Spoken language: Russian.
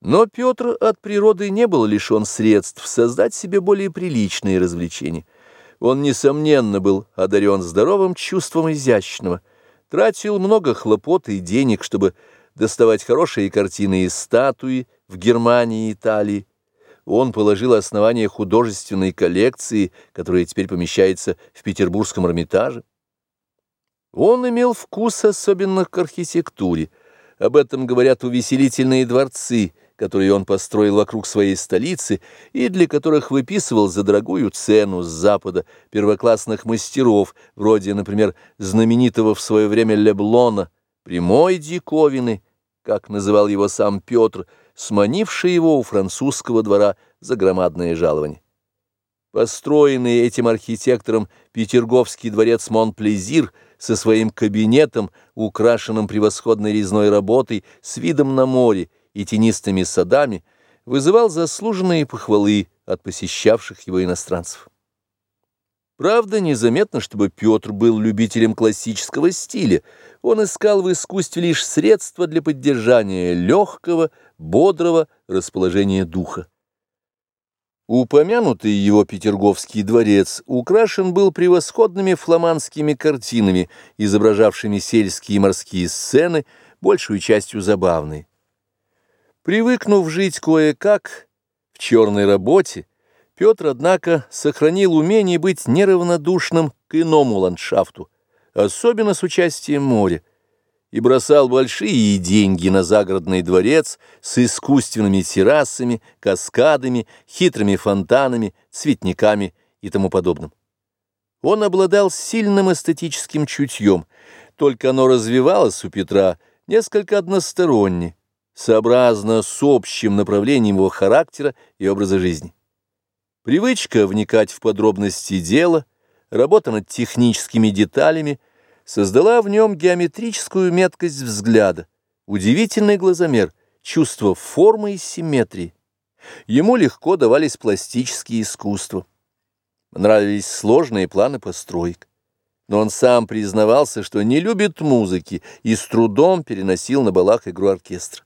Но Петр от природы не был лишен средств создать себе более приличные развлечения. Он, несомненно, был одарен здоровым чувством изящного, тратил много хлопот и денег, чтобы доставать хорошие картины и статуи в Германии и Италии. Он положил основание художественной коллекции, которая теперь помещается в Петербургском Эрмитаже. Он имел вкус особенно к архитектуре. Об этом говорят увеселительные дворцы – которые он построил вокруг своей столицы и для которых выписывал за дорогую цену с запада первоклассных мастеров, вроде, например, знаменитого в свое время Леблона, прямой диковины, как называл его сам Петр, сманивший его у французского двора за громадное жалование. Построенный этим архитектором Петерговский дворец Монплезир со своим кабинетом, украшенным превосходной резной работой, с видом на море, и тенистыми садами, вызывал заслуженные похвалы от посещавших его иностранцев. Правда, незаметно, чтобы Петр был любителем классического стиля. Он искал в искусстве лишь средства для поддержания легкого, бодрого расположения духа. Упомянутый его Петерговский дворец украшен был превосходными фламандскими картинами, изображавшими сельские и морские сцены, большую частью забавные. Привыкнув жить кое-как в черной работе, Петр, однако, сохранил умение быть неравнодушным к иному ландшафту, особенно с участием моря, и бросал большие деньги на загородный дворец с искусственными террасами, каскадами, хитрыми фонтанами, цветниками и тому подобным. Он обладал сильным эстетическим чутьем, только оно развивалось у Петра несколько односторонне сообразно с общим направлением его характера и образа жизни. Привычка вникать в подробности дела, работа над техническими деталями создала в нем геометрическую меткость взгляда, удивительный глазомер, чувство формы и симметрии. Ему легко давались пластические искусства. Нравились сложные планы построек. Но он сам признавался, что не любит музыки и с трудом переносил на балах игру оркестра.